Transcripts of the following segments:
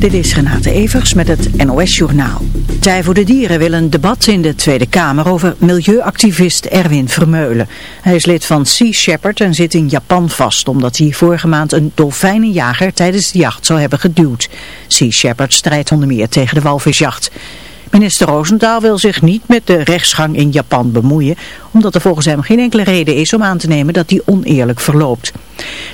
Dit is Renate Evers met het NOS Journaal. Partij voor de Dieren wil een debat in de Tweede Kamer over milieuactivist Erwin Vermeulen. Hij is lid van Sea Shepherd en zit in Japan vast omdat hij vorige maand een dolfijnenjager tijdens de jacht zou hebben geduwd. Sea Shepherd strijdt onder meer tegen de walvisjacht. Minister Roosentaal wil zich niet met de rechtsgang in Japan bemoeien, omdat er volgens hem geen enkele reden is om aan te nemen dat die oneerlijk verloopt.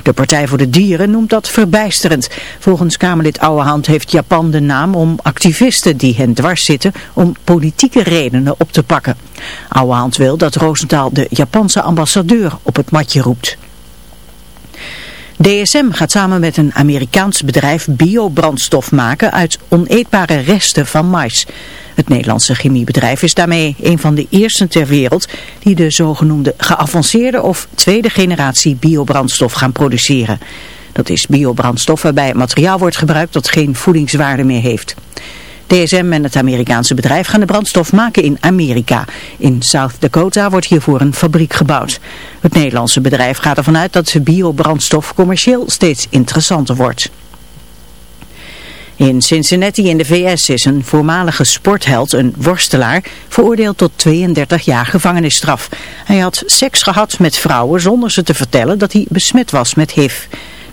De Partij voor de Dieren noemt dat verbijsterend. Volgens Kamerlid Ouwehand heeft Japan de naam om activisten die hen dwars zitten om politieke redenen op te pakken. Ouwehand wil dat Roosentaal de Japanse ambassadeur op het matje roept. DSM gaat samen met een Amerikaans bedrijf biobrandstof maken uit oneetbare resten van mais. Het Nederlandse chemiebedrijf is daarmee een van de eerste ter wereld die de zogenoemde geavanceerde of tweede generatie biobrandstof gaan produceren. Dat is biobrandstof waarbij materiaal wordt gebruikt dat geen voedingswaarde meer heeft. DSM en het Amerikaanse bedrijf gaan de brandstof maken in Amerika. In South Dakota wordt hiervoor een fabriek gebouwd. Het Nederlandse bedrijf gaat ervan uit dat biobrandstof commercieel steeds interessanter wordt. In Cincinnati in de VS is een voormalige sportheld, een worstelaar, veroordeeld tot 32 jaar gevangenisstraf. Hij had seks gehad met vrouwen zonder ze te vertellen dat hij besmet was met HIV.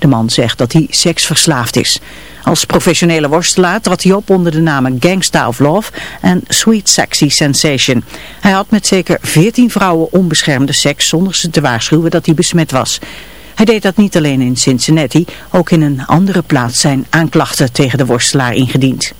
De man zegt dat hij seksverslaafd is. Als professionele worstelaar trad hij op onder de namen Gangsta of Love en Sweet Sexy Sensation. Hij had met zeker 14 vrouwen onbeschermde seks zonder ze te waarschuwen dat hij besmet was. Hij deed dat niet alleen in Cincinnati, ook in een andere plaats zijn aanklachten tegen de worstelaar ingediend.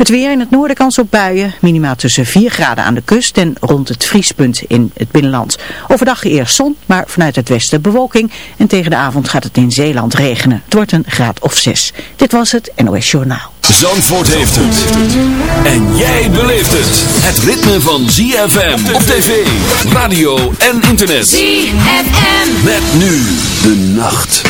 Het weer in het noorden kans op buien, minimaal tussen 4 graden aan de kust en rond het vriespunt in het binnenland. Overdag eerst zon, maar vanuit het westen bewolking en tegen de avond gaat het in Zeeland regenen. Het wordt een graad of 6. Dit was het NOS Journaal. Zandvoort heeft het. En jij beleeft het. Het ritme van ZFM op tv, radio en internet. ZFM. Met nu de nacht.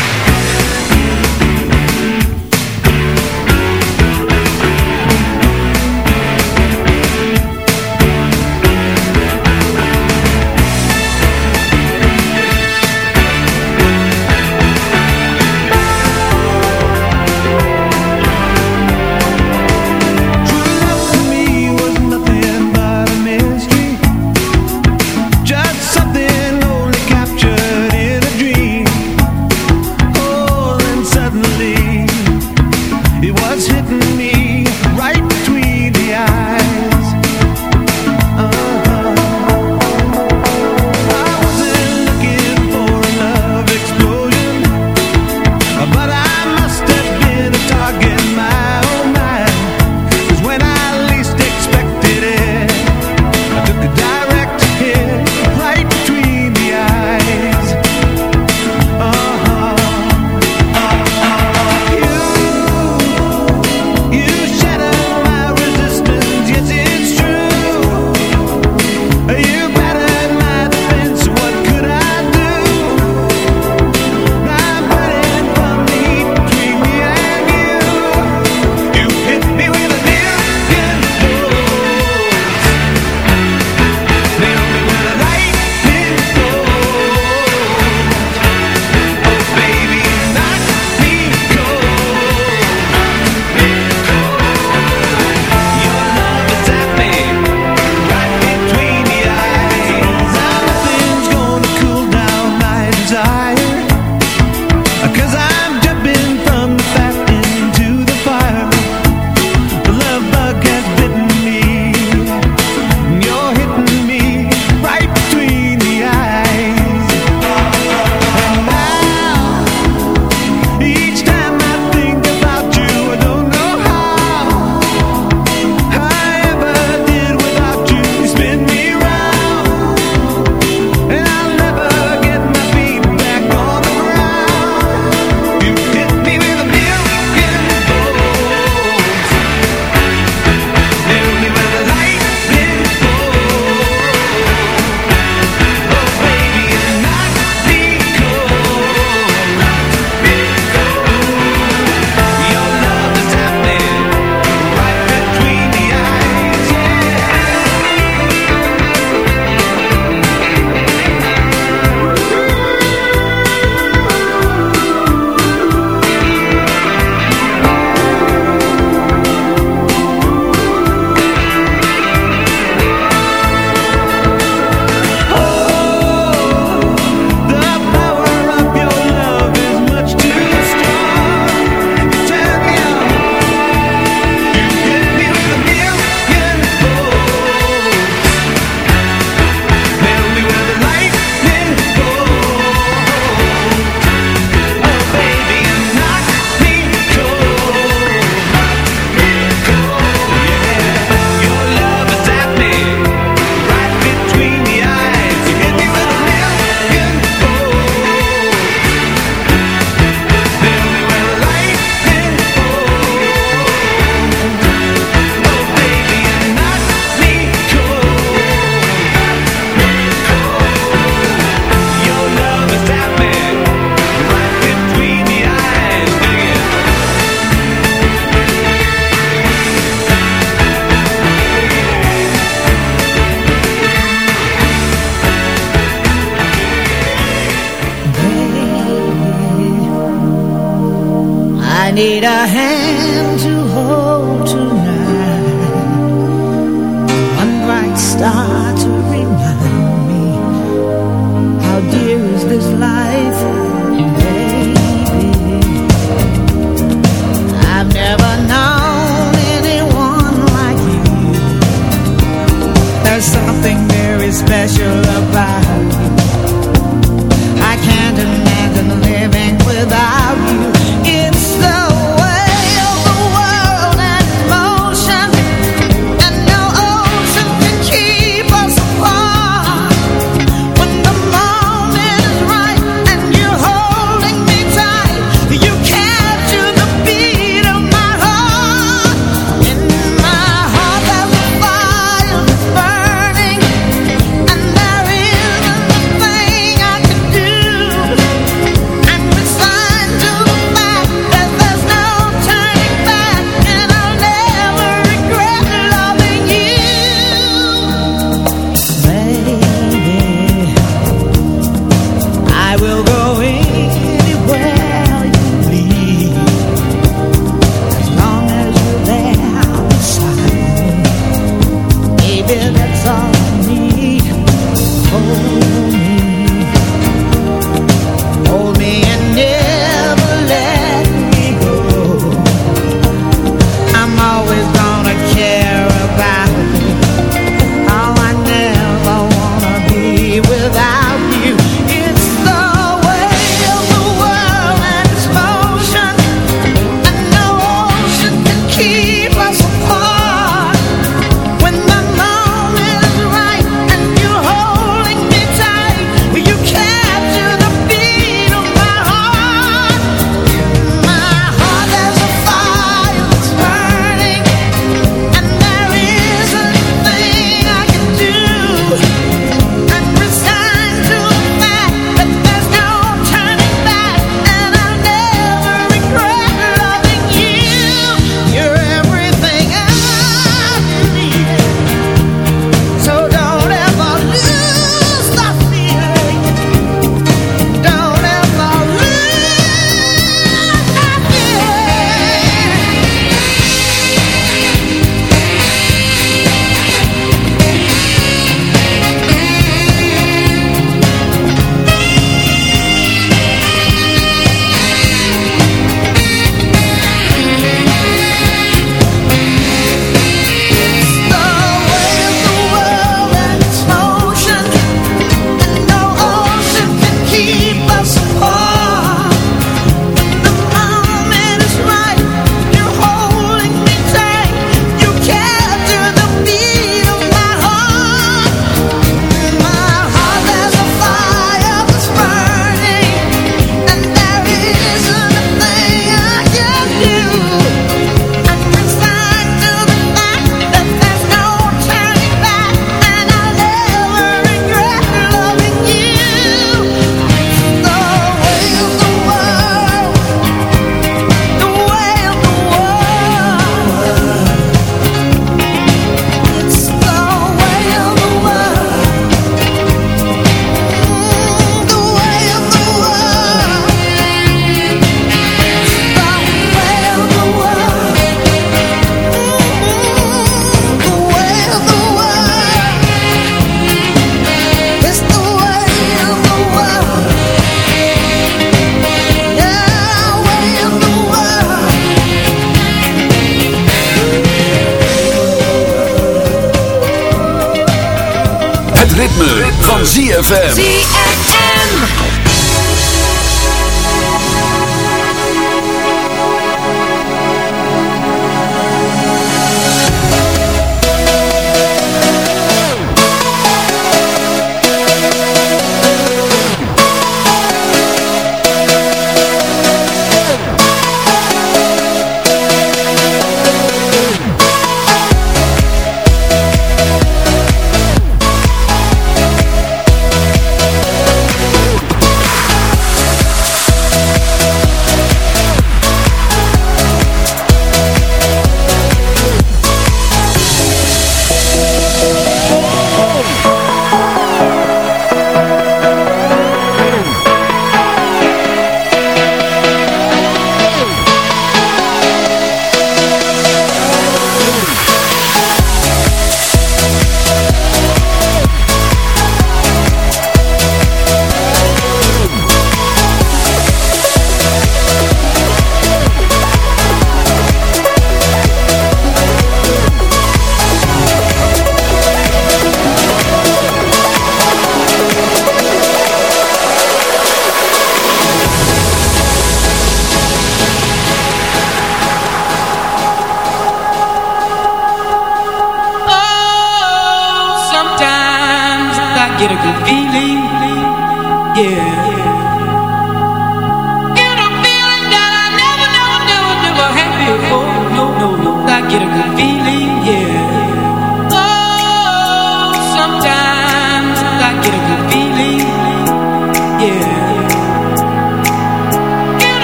manera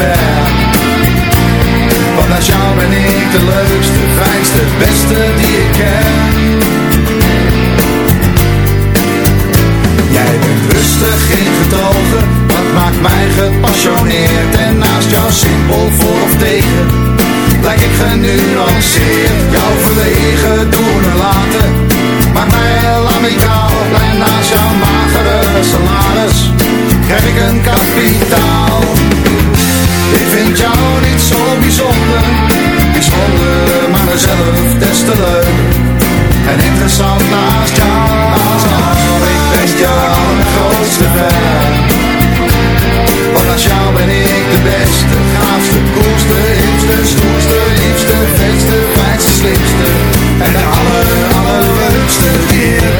fan Want naast jou ben ik de leukste, fijnste, beste die ik ken. Jij bent rustig in getogen Dat maakt mij gepassioneerd? En naast jou simpel voor of tegen Lijk ik genuanceerd. Jouw verlegen doen en laten Maakt mij heel amicaal Blij naast jouw magere salaris Krijg ik een kapitaal. Ik vind jou niet zo bijzonder. Bijzonder, maar mezelf des te leuk En interessant naast jou Ik ben je allergrootste fan. Want als jou ben ik de beste, gaafste, koelste, hipste, stoerste, liefste, vetste, fijnste, slimste. En de aller, allerleukste die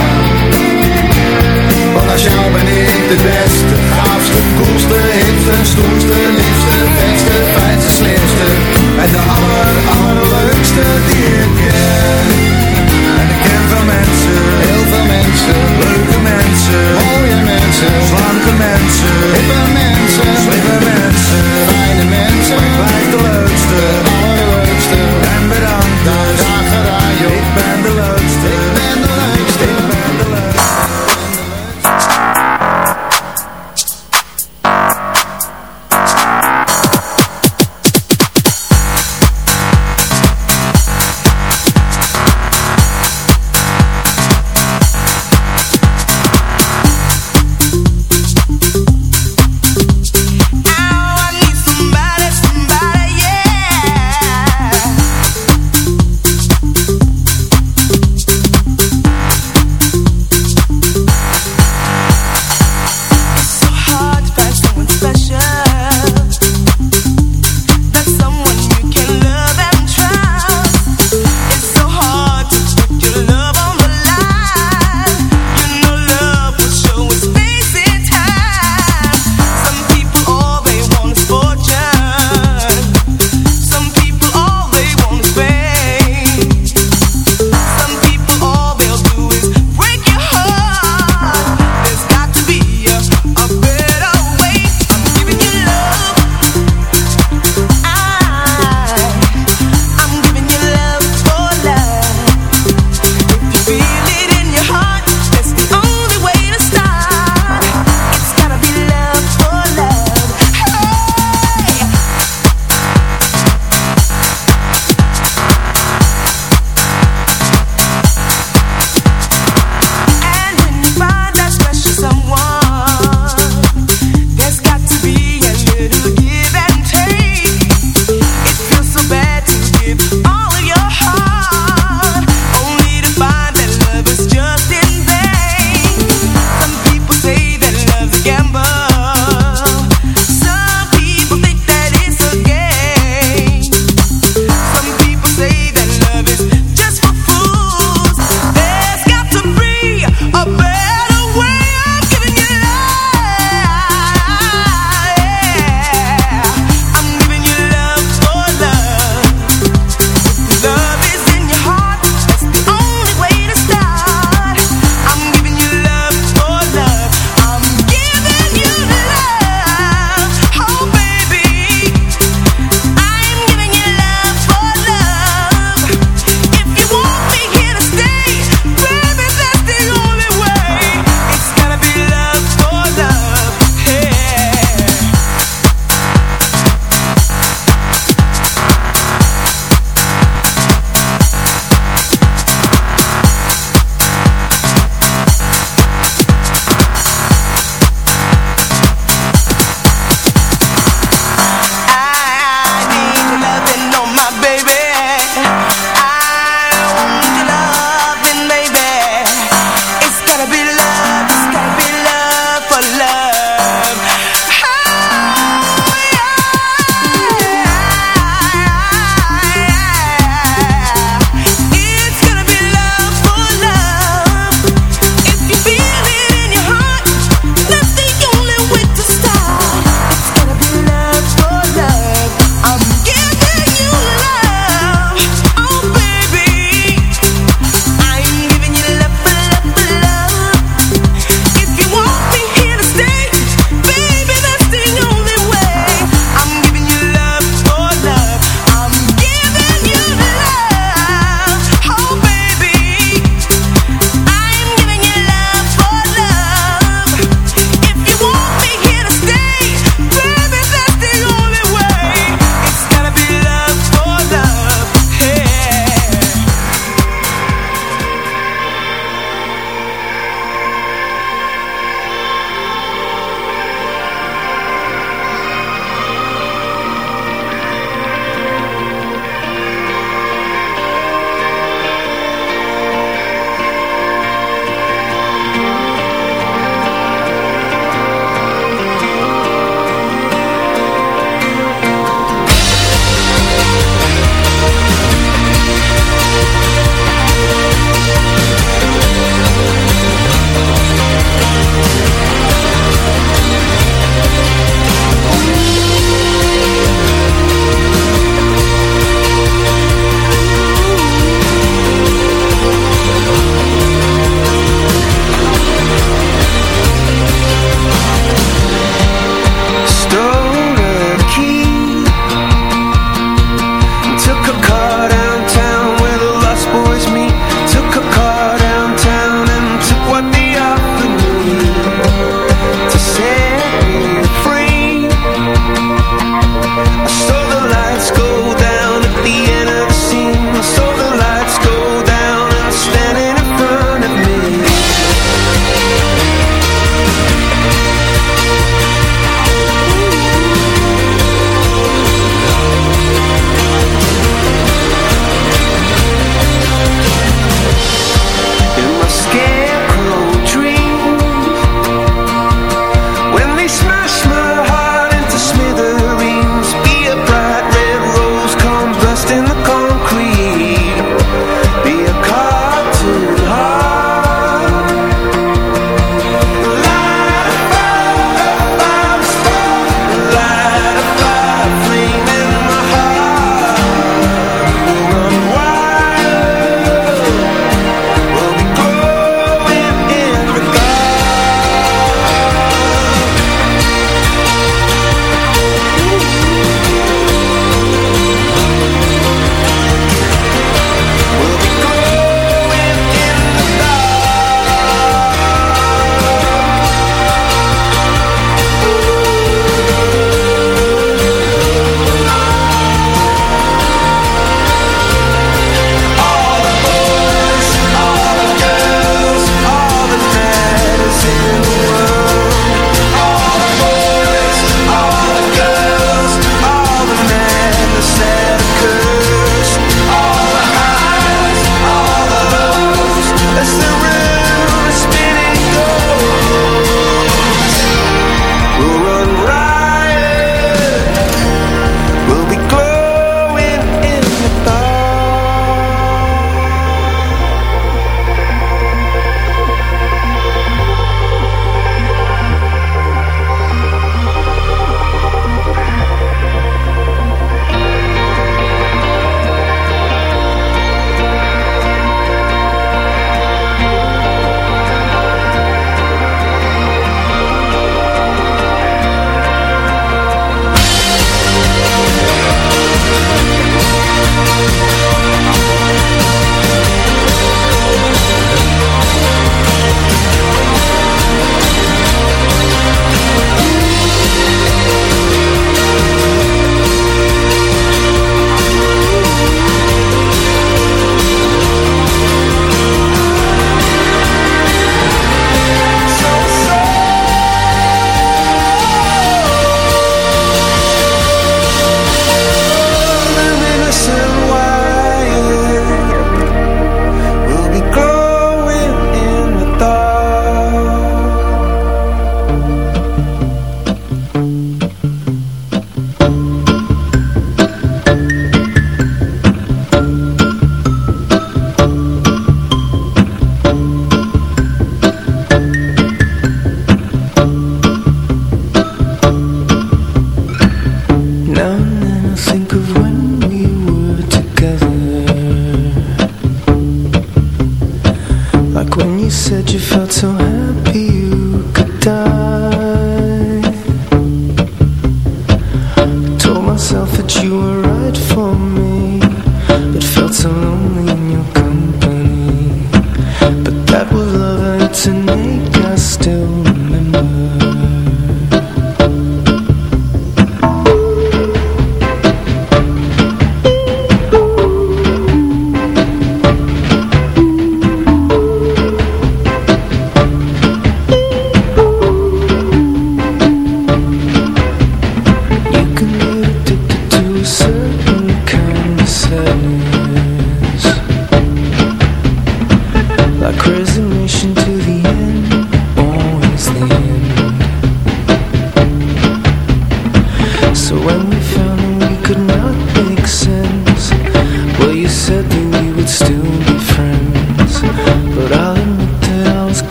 Als jou ben ik de beste, gaafste, koelste, hipste, stoerste, liefste, beste, fijnste, slimste. En de aller, allerleukste die ik ken. En ik ken veel mensen, heel veel mensen, leuke mensen, mooie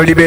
চলিবে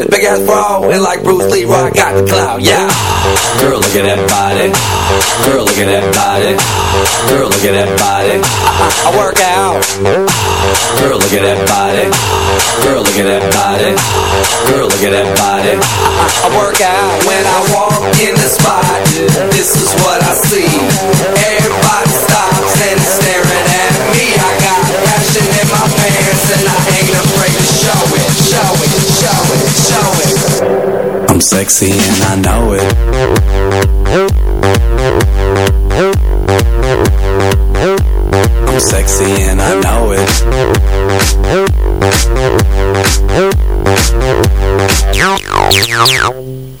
big ass bra, and like Bruce Lee, I got the clout, yeah. Girl, look at that body. Girl, look at that body. Girl, look at that body. I, I work out. Girl, look at that body. Girl, look at that body. Girl, look at that body. I, I work out when I walk in the spot. This is what I see. Everybody stops and staring at me. I sexy and I know it. I'm sexy and I know it.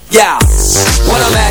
Yeah, when I'm at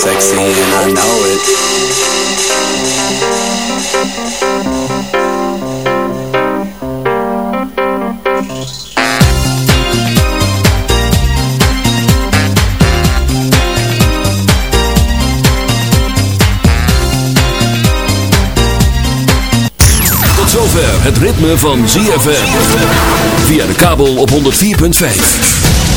sexy and I know it. Tot zover het ritme van ZFM. Via de kabel op 104.5.